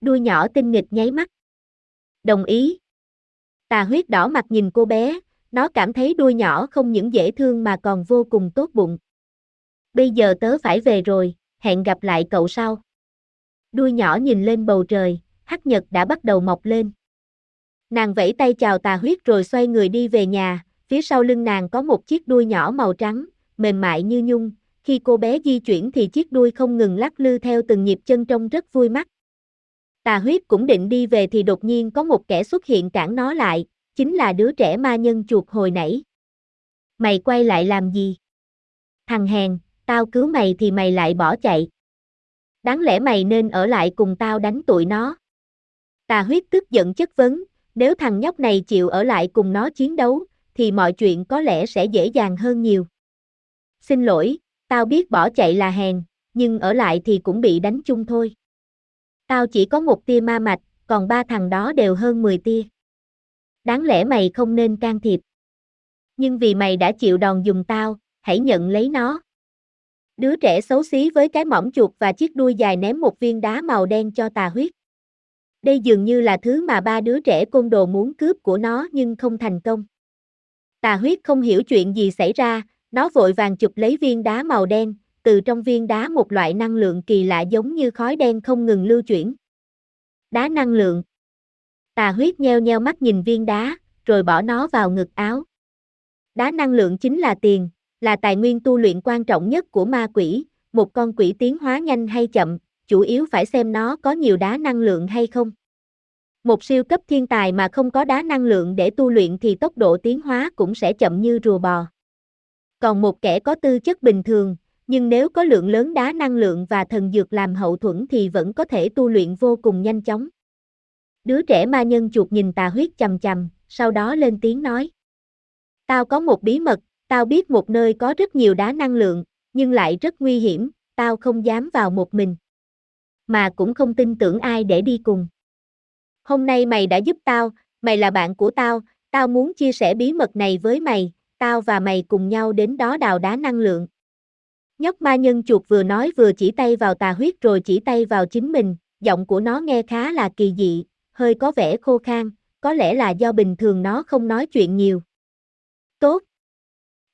S1: Đuôi nhỏ tinh nghịch nháy mắt. Đồng ý. Tà huyết đỏ mặt nhìn cô bé, nó cảm thấy đuôi nhỏ không những dễ thương mà còn vô cùng tốt bụng. Bây giờ tớ phải về rồi, hẹn gặp lại cậu sau. Đuôi nhỏ nhìn lên bầu trời, hắc nhật đã bắt đầu mọc lên. Nàng vẫy tay chào tà huyết rồi xoay người đi về nhà, phía sau lưng nàng có một chiếc đuôi nhỏ màu trắng, mềm mại như nhung, khi cô bé di chuyển thì chiếc đuôi không ngừng lắc lư theo từng nhịp chân trông rất vui mắt. Tà huyết cũng định đi về thì đột nhiên có một kẻ xuất hiện cản nó lại, chính là đứa trẻ ma nhân chuột hồi nãy. Mày quay lại làm gì? Thằng hèn, tao cứu mày thì mày lại bỏ chạy. Đáng lẽ mày nên ở lại cùng tao đánh tụi nó. Tà huyết tức giận chất vấn, nếu thằng nhóc này chịu ở lại cùng nó chiến đấu, thì mọi chuyện có lẽ sẽ dễ dàng hơn nhiều. Xin lỗi, tao biết bỏ chạy là hèn, nhưng ở lại thì cũng bị đánh chung thôi. Tao chỉ có một tia ma mạch, còn ba thằng đó đều hơn 10 tia. Đáng lẽ mày không nên can thiệp. Nhưng vì mày đã chịu đòn dùng tao, hãy nhận lấy nó. Đứa trẻ xấu xí với cái mỏm chuột và chiếc đuôi dài ném một viên đá màu đen cho tà huyết. Đây dường như là thứ mà ba đứa trẻ côn đồ muốn cướp của nó nhưng không thành công. Tà huyết không hiểu chuyện gì xảy ra, nó vội vàng chụp lấy viên đá màu đen, từ trong viên đá một loại năng lượng kỳ lạ giống như khói đen không ngừng lưu chuyển. Đá năng lượng. Tà huyết nheo nheo mắt nhìn viên đá, rồi bỏ nó vào ngực áo. Đá năng lượng chính là tiền, là tài nguyên tu luyện quan trọng nhất của ma quỷ, một con quỷ tiến hóa nhanh hay chậm, chủ yếu phải xem nó có nhiều đá năng lượng hay không. Một siêu cấp thiên tài mà không có đá năng lượng để tu luyện thì tốc độ tiến hóa cũng sẽ chậm như rùa bò. Còn một kẻ có tư chất bình thường, nhưng nếu có lượng lớn đá năng lượng và thần dược làm hậu thuẫn thì vẫn có thể tu luyện vô cùng nhanh chóng. Đứa trẻ ma nhân chuột nhìn tà huyết chầm chầm, sau đó lên tiếng nói. Tao có một bí mật, tao biết một nơi có rất nhiều đá năng lượng, nhưng lại rất nguy hiểm, tao không dám vào một mình. Mà cũng không tin tưởng ai để đi cùng. Hôm nay mày đã giúp tao, mày là bạn của tao, tao muốn chia sẻ bí mật này với mày, tao và mày cùng nhau đến đó đào đá năng lượng. Nhóc ma nhân chuột vừa nói vừa chỉ tay vào tà huyết rồi chỉ tay vào chính mình, giọng của nó nghe khá là kỳ dị, hơi có vẻ khô khan, có lẽ là do bình thường nó không nói chuyện nhiều. Tốt.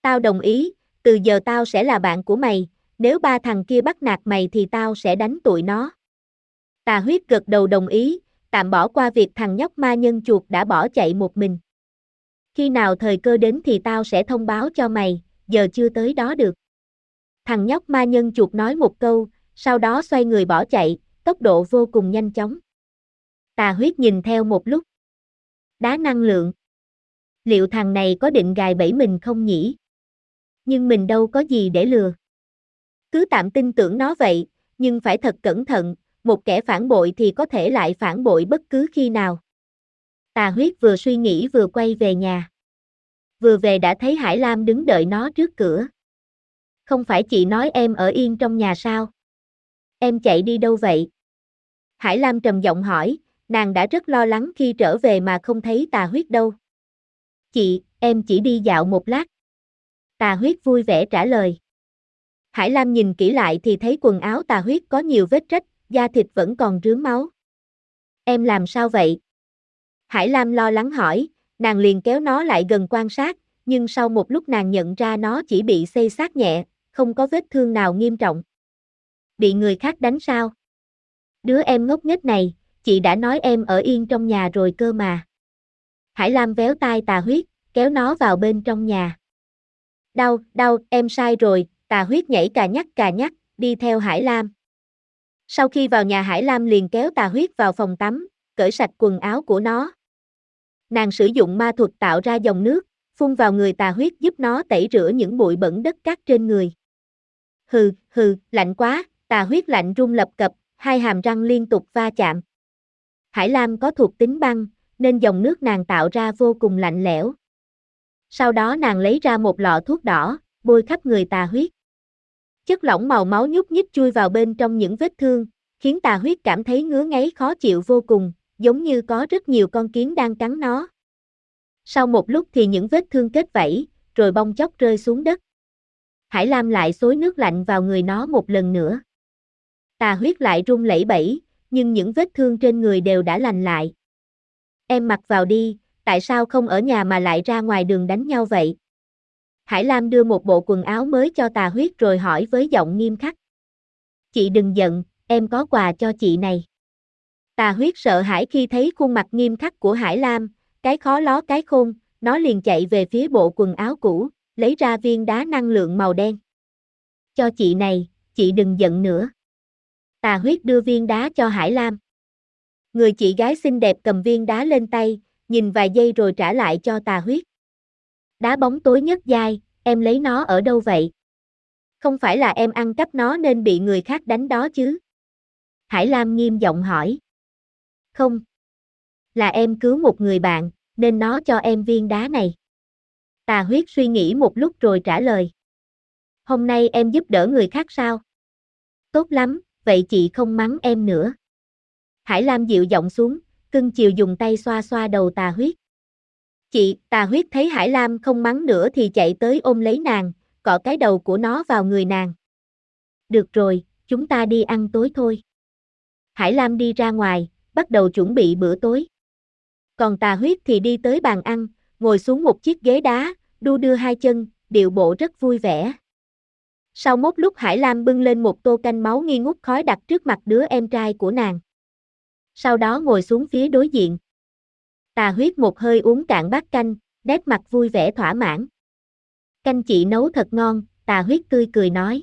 S1: Tao đồng ý, từ giờ tao sẽ là bạn của mày, nếu ba thằng kia bắt nạt mày thì tao sẽ đánh tụi nó. Tà huyết gật đầu đồng ý, tạm bỏ qua việc thằng nhóc ma nhân chuột đã bỏ chạy một mình. Khi nào thời cơ đến thì tao sẽ thông báo cho mày, giờ chưa tới đó được. Thằng nhóc ma nhân chuột nói một câu, sau đó xoay người bỏ chạy, tốc độ vô cùng nhanh chóng. Tà huyết nhìn theo một lúc. Đá năng lượng. Liệu thằng này có định gài bẫy mình không nhỉ? Nhưng mình đâu có gì để lừa. Cứ tạm tin tưởng nó vậy, nhưng phải thật cẩn thận, một kẻ phản bội thì có thể lại phản bội bất cứ khi nào. Tà huyết vừa suy nghĩ vừa quay về nhà. Vừa về đã thấy Hải Lam đứng đợi nó trước cửa. Không phải chị nói em ở yên trong nhà sao? Em chạy đi đâu vậy? Hải Lam trầm giọng hỏi, nàng đã rất lo lắng khi trở về mà không thấy tà huyết đâu. Chị, em chỉ đi dạo một lát. Tà huyết vui vẻ trả lời. Hải Lam nhìn kỹ lại thì thấy quần áo tà huyết có nhiều vết rách, da thịt vẫn còn rướm máu. Em làm sao vậy? Hải Lam lo lắng hỏi, nàng liền kéo nó lại gần quan sát, nhưng sau một lúc nàng nhận ra nó chỉ bị xây sát nhẹ, không có vết thương nào nghiêm trọng. Bị người khác đánh sao? Đứa em ngốc nghếch này, chị đã nói em ở yên trong nhà rồi cơ mà. Hải Lam véo tai tà huyết, kéo nó vào bên trong nhà. Đau, đau, em sai rồi, tà huyết nhảy cà nhắc cà nhắc, đi theo Hải Lam. Sau khi vào nhà Hải Lam liền kéo tà huyết vào phòng tắm, cởi sạch quần áo của nó. Nàng sử dụng ma thuật tạo ra dòng nước, phun vào người tà huyết giúp nó tẩy rửa những bụi bẩn đất cát trên người. Hừ, hừ, lạnh quá, tà huyết lạnh rung lập cập, hai hàm răng liên tục va chạm. Hải Lam có thuộc tính băng, nên dòng nước nàng tạo ra vô cùng lạnh lẽo. Sau đó nàng lấy ra một lọ thuốc đỏ, bôi khắp người tà huyết. Chất lỏng màu máu nhúc nhích chui vào bên trong những vết thương, khiến tà huyết cảm thấy ngứa ngáy khó chịu vô cùng, giống như có rất nhiều con kiến đang cắn nó. Sau một lúc thì những vết thương kết vảy, rồi bong chóc rơi xuống đất. Hải Lam lại xối nước lạnh vào người nó một lần nữa. Tà huyết lại run lẩy bẩy, nhưng những vết thương trên người đều đã lành lại. Em mặc vào đi, tại sao không ở nhà mà lại ra ngoài đường đánh nhau vậy? Hải Lam đưa một bộ quần áo mới cho tà huyết rồi hỏi với giọng nghiêm khắc. Chị đừng giận, em có quà cho chị này. Tà huyết sợ hãi khi thấy khuôn mặt nghiêm khắc của Hải Lam, cái khó ló cái khôn, nó liền chạy về phía bộ quần áo cũ, lấy ra viên đá năng lượng màu đen. Cho chị này, chị đừng giận nữa. Tà huyết đưa viên đá cho Hải Lam. Người chị gái xinh đẹp cầm viên đá lên tay, nhìn vài giây rồi trả lại cho tà huyết. Đá bóng tối nhất dai, em lấy nó ở đâu vậy? Không phải là em ăn cắp nó nên bị người khác đánh đó chứ? Hải Lam nghiêm giọng hỏi. Không. Là em cứu một người bạn, nên nó cho em viên đá này. Tà huyết suy nghĩ một lúc rồi trả lời. Hôm nay em giúp đỡ người khác sao? Tốt lắm, vậy chị không mắng em nữa. Hải Lam dịu giọng xuống, cưng chiều dùng tay xoa xoa đầu tà huyết. Chị, tà huyết thấy Hải Lam không mắng nữa thì chạy tới ôm lấy nàng, cọ cái đầu của nó vào người nàng. Được rồi, chúng ta đi ăn tối thôi. Hải Lam đi ra ngoài, bắt đầu chuẩn bị bữa tối. Còn tà huyết thì đi tới bàn ăn, ngồi xuống một chiếc ghế đá, đu đưa hai chân, điệu bộ rất vui vẻ. Sau mốt lúc Hải Lam bưng lên một tô canh máu nghi ngút khói đặt trước mặt đứa em trai của nàng. Sau đó ngồi xuống phía đối diện. Tà huyết một hơi uống cạn bát canh, nét mặt vui vẻ thỏa mãn. Canh chị nấu thật ngon, tà huyết tươi cười nói.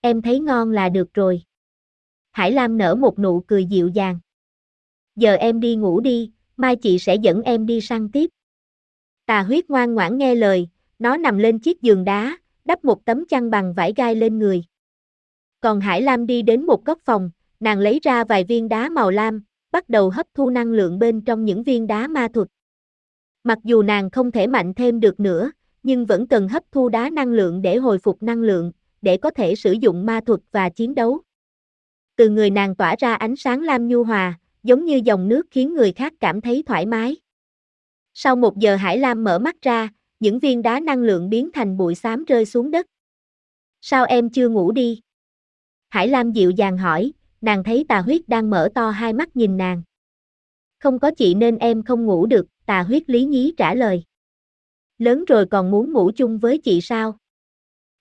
S1: Em thấy ngon là được rồi. Hải Lam nở một nụ cười dịu dàng. Giờ em đi ngủ đi, mai chị sẽ dẫn em đi săn tiếp. Tà huyết ngoan ngoãn nghe lời, nó nằm lên chiếc giường đá, đắp một tấm chăn bằng vải gai lên người. Còn Hải Lam đi đến một góc phòng, nàng lấy ra vài viên đá màu lam, bắt đầu hấp thu năng lượng bên trong những viên đá ma thuật. Mặc dù nàng không thể mạnh thêm được nữa, nhưng vẫn cần hấp thu đá năng lượng để hồi phục năng lượng, để có thể sử dụng ma thuật và chiến đấu. Từ người nàng tỏa ra ánh sáng lam nhu hòa, giống như dòng nước khiến người khác cảm thấy thoải mái. Sau một giờ Hải Lam mở mắt ra, những viên đá năng lượng biến thành bụi xám rơi xuống đất. Sao em chưa ngủ đi? Hải Lam dịu dàng hỏi, nàng thấy tà huyết đang mở to hai mắt nhìn nàng. Không có chị nên em không ngủ được, tà huyết lý nhí trả lời. Lớn rồi còn muốn ngủ chung với chị sao?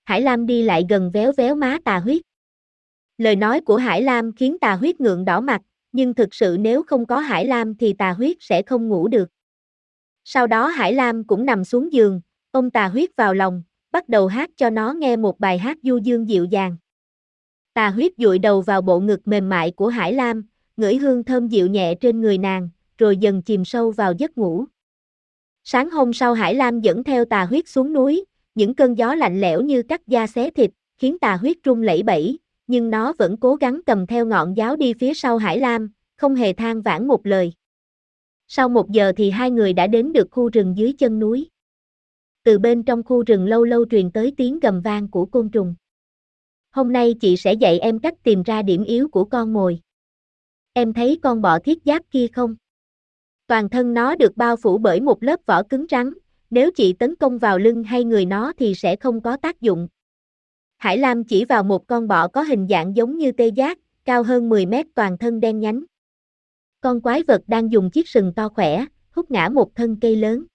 S1: Hải Lam đi lại gần véo véo má tà huyết. Lời nói của Hải Lam khiến tà huyết ngượng đỏ mặt, nhưng thực sự nếu không có Hải Lam thì tà huyết sẽ không ngủ được. Sau đó Hải Lam cũng nằm xuống giường, ôm tà huyết vào lòng, bắt đầu hát cho nó nghe một bài hát du dương dịu dàng. Tà huyết dụi đầu vào bộ ngực mềm mại của Hải Lam, ngửi hương thơm dịu nhẹ trên người nàng, rồi dần chìm sâu vào giấc ngủ. Sáng hôm sau Hải Lam dẫn theo tà huyết xuống núi, những cơn gió lạnh lẽo như cắt da xé thịt, khiến tà huyết run lẩy bẩy, nhưng nó vẫn cố gắng cầm theo ngọn giáo đi phía sau Hải Lam, không hề than vãn một lời. Sau một giờ thì hai người đã đến được khu rừng dưới chân núi. Từ bên trong khu rừng lâu lâu truyền tới tiếng gầm vang của côn trùng. Hôm nay chị sẽ dạy em cách tìm ra điểm yếu của con mồi. Em thấy con bọ thiết giáp kia không? Toàn thân nó được bao phủ bởi một lớp vỏ cứng rắn, nếu chị tấn công vào lưng hay người nó thì sẽ không có tác dụng. Hải Lam chỉ vào một con bọ có hình dạng giống như tê giác, cao hơn 10 mét toàn thân đen nhánh. Con quái vật đang dùng chiếc sừng to khỏe, hút ngã một thân cây lớn.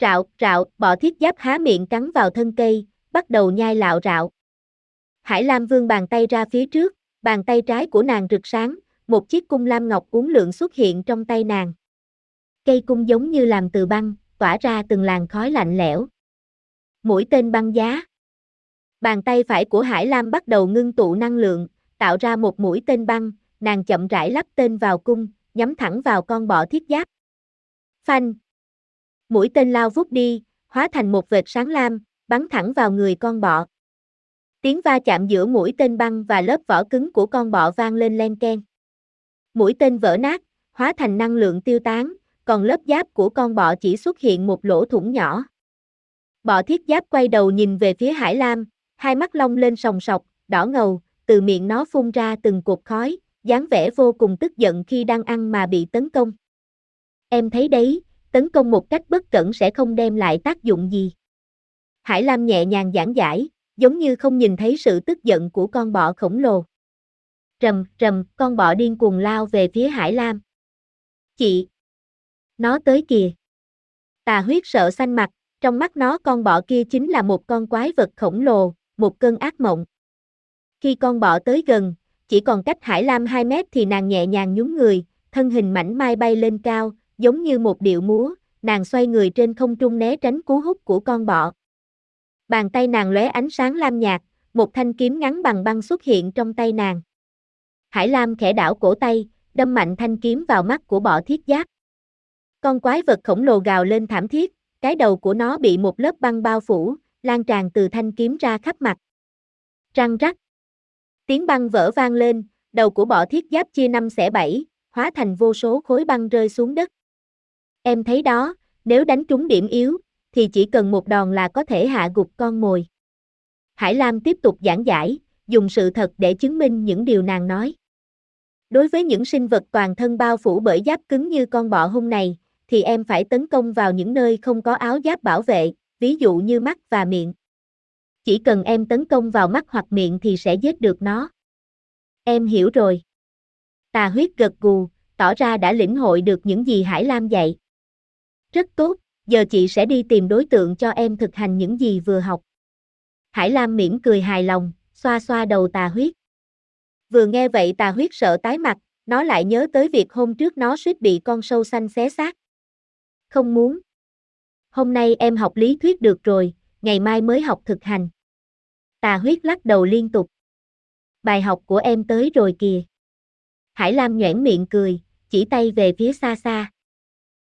S1: Rạo, rạo, bọ thiết giáp há miệng cắn vào thân cây, bắt đầu nhai lạo rạo. Hải Lam vương bàn tay ra phía trước, bàn tay trái của nàng rực sáng, một chiếc cung lam ngọc uốn lượn xuất hiện trong tay nàng. Cây cung giống như làm từ băng, tỏa ra từng làn khói lạnh lẽo. Mũi tên băng giá. Bàn tay phải của Hải Lam bắt đầu ngưng tụ năng lượng, tạo ra một mũi tên băng, nàng chậm rãi lắp tên vào cung, nhắm thẳng vào con bọ thiết giáp. Phanh. Mũi tên lao vút đi, hóa thành một vệt sáng lam, bắn thẳng vào người con bọ. Tiếng va chạm giữa mũi tên băng và lớp vỏ cứng của con bọ vang lên len ken. Mũi tên vỡ nát, hóa thành năng lượng tiêu tán, còn lớp giáp của con bọ chỉ xuất hiện một lỗ thủng nhỏ. Bọ thiết giáp quay đầu nhìn về phía Hải Lam, hai mắt long lên sòng sọc, đỏ ngầu, từ miệng nó phun ra từng cột khói, dáng vẻ vô cùng tức giận khi đang ăn mà bị tấn công. Em thấy đấy, tấn công một cách bất cẩn sẽ không đem lại tác dụng gì. Hải Lam nhẹ nhàng giảng giải, giống như không nhìn thấy sự tức giận của con bọ khổng lồ. Rầm, rầm, con bọ điên cuồng lao về phía Hải Lam. Chị! Nó tới kìa! Tà huyết sợ xanh mặt, trong mắt nó con bọ kia chính là một con quái vật khổng lồ, một cơn ác mộng. Khi con bọ tới gần, chỉ còn cách Hải Lam 2 mét thì nàng nhẹ nhàng nhún người, thân hình mảnh mai bay lên cao, giống như một điệu múa, nàng xoay người trên không trung né tránh cú hút của con bọ. Bàn tay nàng lóe ánh sáng lam nhạt, một thanh kiếm ngắn bằng băng xuất hiện trong tay nàng. Hải Lam khẽ đảo cổ tay, đâm mạnh thanh kiếm vào mắt của bọ thiết giáp. Con quái vật khổng lồ gào lên thảm thiết, cái đầu của nó bị một lớp băng bao phủ, lan tràn từ thanh kiếm ra khắp mặt. Răng rắc. Tiếng băng vỡ vang lên, đầu của bọ thiết giáp chia năm xẻ bảy, hóa thành vô số khối băng rơi xuống đất. Em thấy đó, nếu đánh trúng điểm yếu, thì chỉ cần một đòn là có thể hạ gục con mồi. Hải Lam tiếp tục giảng giải, dùng sự thật để chứng minh những điều nàng nói. Đối với những sinh vật toàn thân bao phủ bởi giáp cứng như con bọ hung này, thì em phải tấn công vào những nơi không có áo giáp bảo vệ, ví dụ như mắt và miệng. Chỉ cần em tấn công vào mắt hoặc miệng thì sẽ giết được nó. Em hiểu rồi. Tà huyết gật gù, tỏ ra đã lĩnh hội được những gì Hải Lam dạy. Rất tốt, giờ chị sẽ đi tìm đối tượng cho em thực hành những gì vừa học. Hải Lam mỉm cười hài lòng, xoa xoa đầu tà huyết. Vừa nghe vậy tà huyết sợ tái mặt, nó lại nhớ tới việc hôm trước nó suýt bị con sâu xanh xé xác. Không muốn. Hôm nay em học lý thuyết được rồi, ngày mai mới học thực hành. Tà huyết lắc đầu liên tục. Bài học của em tới rồi kìa. Hải Lam nhoẻn miệng cười, chỉ tay về phía xa xa.